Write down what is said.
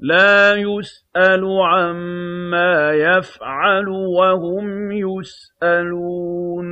لَّا يُسْأَلُ عَمَّا يَفْعَلُ وَهُمْ يُسْأَلُونَ.